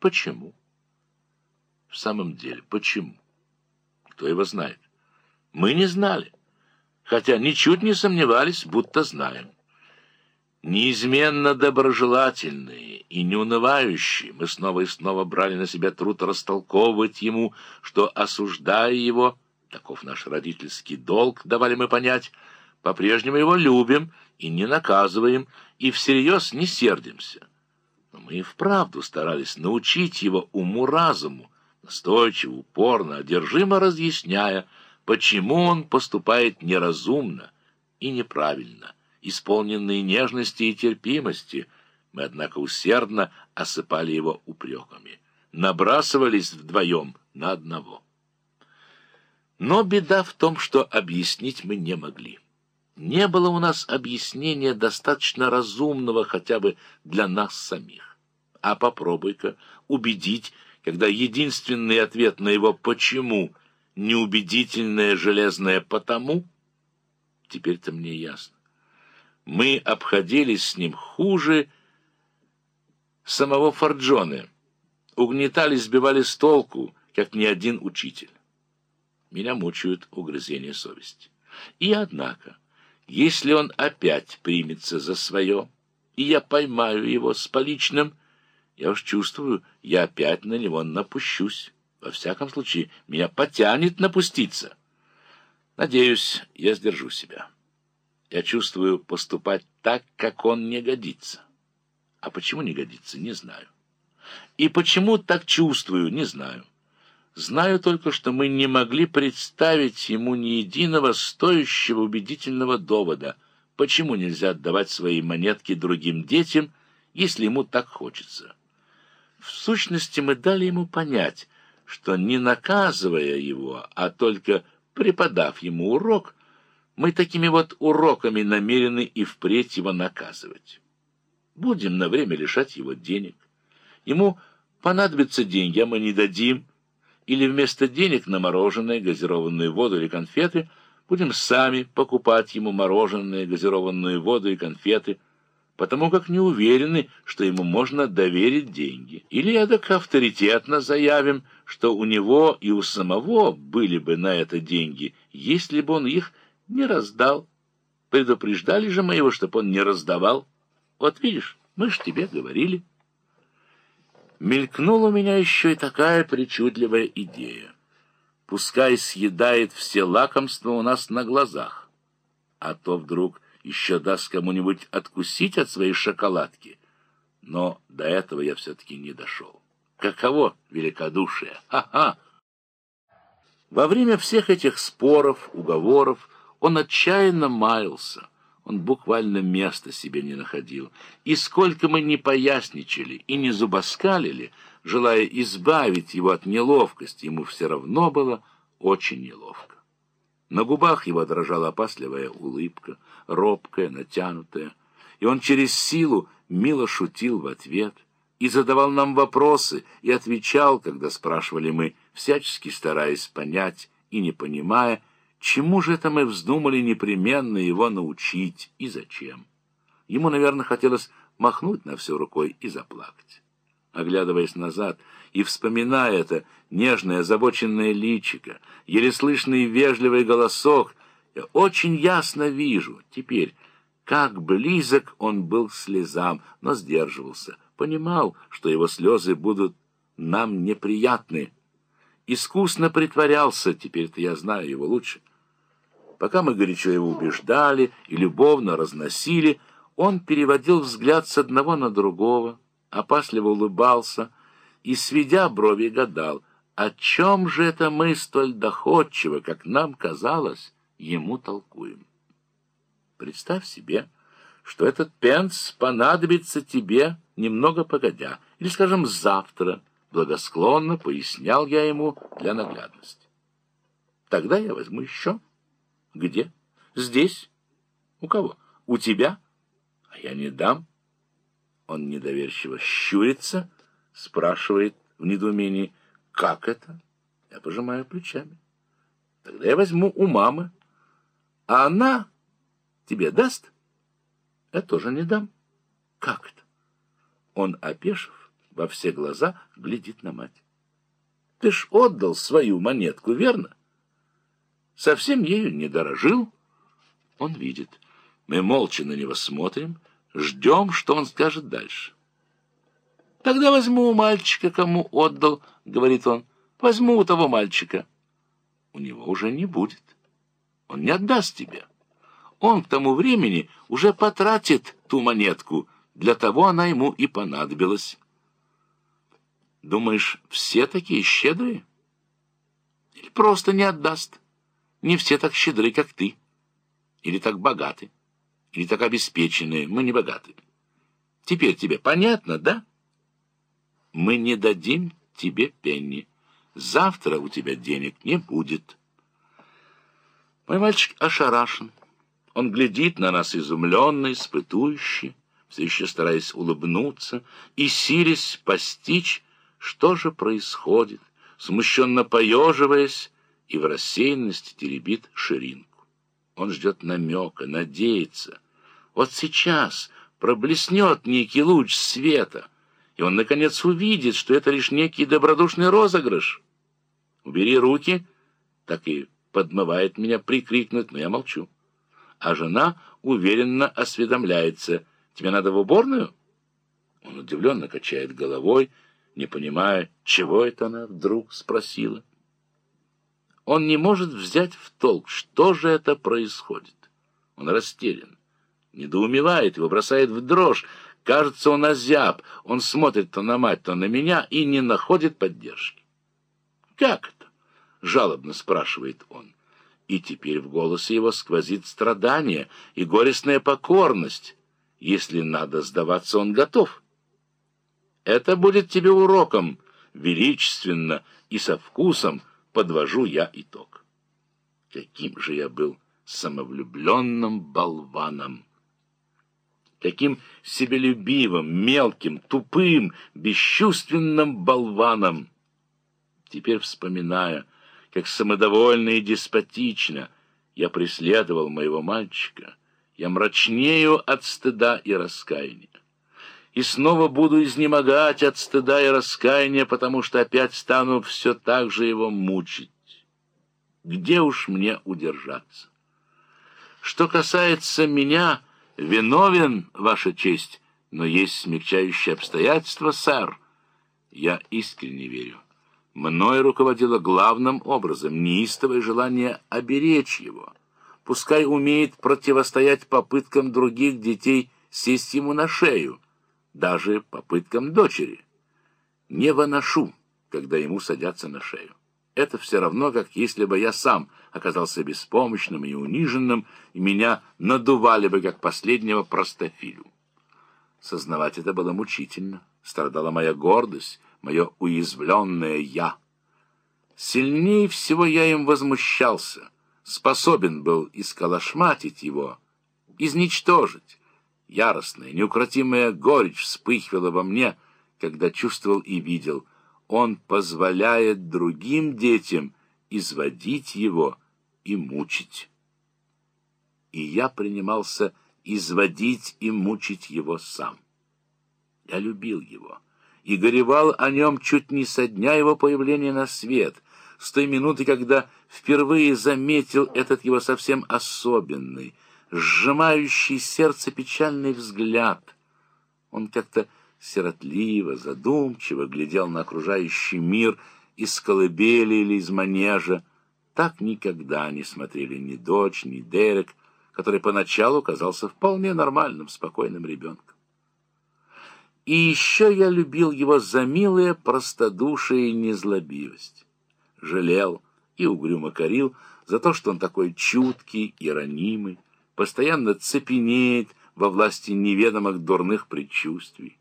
Почему? В самом деле, почему? Кто его знает? Мы не знали, хотя ничуть не сомневались, будто знаем. Неизменно доброжелательные и неунывающие, мы снова и снова брали на себя труд растолковывать ему, что, осуждая его, таков наш родительский долг, давали мы понять, по-прежнему его любим и не наказываем, и всерьез не сердимся. Но мы и вправду старались научить его уму-разуму, настойчиво, упорно, одержимо разъясняя, почему он поступает неразумно и неправильно исполненные нежности и терпимости, мы, однако, усердно осыпали его упреками, набрасывались вдвоем на одного. Но беда в том, что объяснить мы не могли. Не было у нас объяснения достаточно разумного хотя бы для нас самих. А попробуй-ка убедить, когда единственный ответ на его «почему» неубедительное железное «потому» теперь-то мне ясно мы обходились с ним хуже самого Форджоне, угнетали, сбивали с толку, как ни один учитель. Меня мучают угрызения совести. И однако, если он опять примется за свое, и я поймаю его с поличным, я уж чувствую, я опять на него напущусь. Во всяком случае, меня потянет напуститься. Надеюсь, я сдержу себя. Я чувствую поступать так, как он не годится. А почему не годится, не знаю. И почему так чувствую, не знаю. Знаю только, что мы не могли представить ему ни единого стоящего убедительного довода, почему нельзя отдавать свои монетки другим детям, если ему так хочется. В сущности, мы дали ему понять, что не наказывая его, а только преподав ему урок, мы такими вот уроками намерены и впредь его наказывать. Будем на время лишать его денег. Ему понадобятся деньги, а мы не дадим. Или вместо денег на мороженое, газированную воду или конфеты будем сами покупать ему мороженое, газированную воду и конфеты, потому как не уверены, что ему можно доверить деньги. Или эдак авторитетно заявим, что у него и у самого были бы на это деньги, если бы он их не раздал. Предупреждали же мы его, чтоб он не раздавал. Вот видишь, мы ж тебе говорили. Мелькнула у меня еще и такая причудливая идея. Пускай съедает все лакомства у нас на глазах, а то вдруг еще даст кому-нибудь откусить от своей шоколадки. Но до этого я все-таки не дошел. Каково великодушие! Ха-ха! Во время всех этих споров, уговоров, он отчаянно маялся. Он буквально места себе не находил. И сколько мы не поясничали и не зубоскалили, желая избавить его от неловкости, ему все равно было очень неловко. На губах его дрожала опасливая улыбка, робкая, натянутая, и он через силу мило шутил в ответ и задавал нам вопросы и отвечал, когда спрашивали мы, всячески стараясь понять и не понимая, Чему же это мы вздумали непременно его научить и зачем? Ему, наверное, хотелось махнуть на все рукой и заплакать. Оглядываясь назад и вспоминая это нежное озабоченное личико, еле слышный вежливый голосок, я очень ясно вижу теперь, как близок он был к слезам, но сдерживался, понимал, что его слезы будут нам неприятны. Искусно притворялся, теперь-то я знаю его лучше, Пока мы горячо его убеждали и любовно разносили, он переводил взгляд с одного на другого, опасливо улыбался и, сведя брови, гадал, о чем же это мы столь доходчиво, как нам казалось, ему толкуем. Представь себе, что этот пенс понадобится тебе немного погодя, или, скажем, завтра, благосклонно пояснял я ему для наглядности. Тогда я возьму еще. Где? Здесь. У кого? У тебя? А я не дам. Он недоверчиво щурится, спрашивает в недоумении, как это? Я пожимаю плечами. Тогда я возьму у мамы. А она тебе даст? Я тоже не дам. Как это? Он, опешив, во все глаза глядит на мать. Ты ж отдал свою монетку, верно? Совсем ею не дорожил. Он видит. Мы молча на него смотрим, ждем, что он скажет дальше. Тогда возьму у мальчика, кому отдал, — говорит он. Возьму у того мальчика. У него уже не будет. Он не отдаст тебе. Он к тому времени уже потратит ту монетку. Для того она ему и понадобилась. Думаешь, все такие щедрые? Или просто не отдаст? Не все так щедры, как ты. Или так богаты. Или так обеспеченные. Мы не богаты. Теперь тебе понятно, да? Мы не дадим тебе пенни. Завтра у тебя денег не будет. Мой мальчик ошарашен. Он глядит на нас изумленно, испытующе, все еще стараясь улыбнуться и силясь постичь, что же происходит, смущенно поеживаясь и в рассеянности теребит ширинку. Он ждет намека, надеется. Вот сейчас проблеснет некий луч света, и он, наконец, увидит, что это лишь некий добродушный розыгрыш. «Убери руки!» Так и подмывает меня прикрикнуть, но я молчу. А жена уверенно осведомляется. «Тебе надо в уборную?» Он удивленно качает головой, не понимая, чего это она вдруг спросила. Он не может взять в толк, что же это происходит. Он растерян, недоумевает, его бросает в дрожь. Кажется, он озяб, он смотрит то на мать, то на меня и не находит поддержки. «Как это?» — жалобно спрашивает он. И теперь в голосе его сквозит страдание и горестная покорность. Если надо сдаваться, он готов. Это будет тебе уроком, величественно и со вкусом подвожу я итог. Каким же я был самовлюбленным болваном! Каким себелюбивым, мелким, тупым, бесчувственным болваном! Теперь, вспоминая, как самодовольно и деспотично я преследовал моего мальчика, я мрачнею от стыда и раскаяния и снова буду изнемогать от стыда и раскаяния, потому что опять стану все так же его мучить. Где уж мне удержаться? Что касается меня, виновен, Ваша честь, но есть смягчающие обстоятельства, сэр. Я искренне верю. Мною руководило главным образом неистовое желание оберечь его. Пускай умеет противостоять попыткам других детей сесть ему на шею, даже попыткам дочери. Не выношу, когда ему садятся на шею. Это все равно, как если бы я сам оказался беспомощным и униженным, и меня надували бы, как последнего простофилю. Сознавать это было мучительно. Страдала моя гордость, мое уязвленное «я». Сильнее всего я им возмущался, способен был исколошматить его, изничтожить. Яростная, неукротимая горечь вспыхивала во мне, когда чувствовал и видел. Он позволяет другим детям изводить его и мучить. И я принимался изводить и мучить его сам. Я любил его и горевал о нем чуть не со дня его появления на свет, с той минуты, когда впервые заметил этот его совсем особенный, сжимающий сердце печальный взгляд. Он как-то сиротливо, задумчиво глядел на окружающий мир из колыбели или из манежа. Так никогда не смотрели ни дочь, ни Дерек, который поначалу казался вполне нормальным, спокойным ребенком. И еще я любил его за милое простодушие и незлобивость. Жалел и угрюмо корил за то, что он такой чуткий и ранимый, постоянно цепенеет во власти неведомых дурных предчувствий.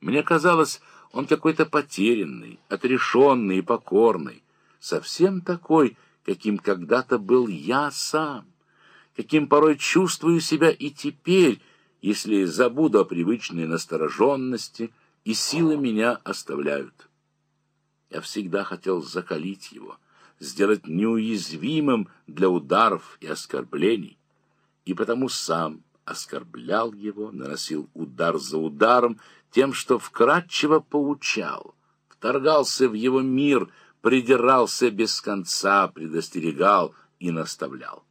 Мне казалось, он какой-то потерянный, отрешенный и покорный, совсем такой, каким когда-то был я сам, каким порой чувствую себя и теперь, если забуду о привычной настороженности, и силы меня оставляют. Я всегда хотел закалить его, сделать неуязвимым для ударов и оскорблений и потому сам оскорблял его, наносил удар за ударом, тем, что вкратчиво поучал, вторгался в его мир, придирался без конца, предостерегал и наставлял.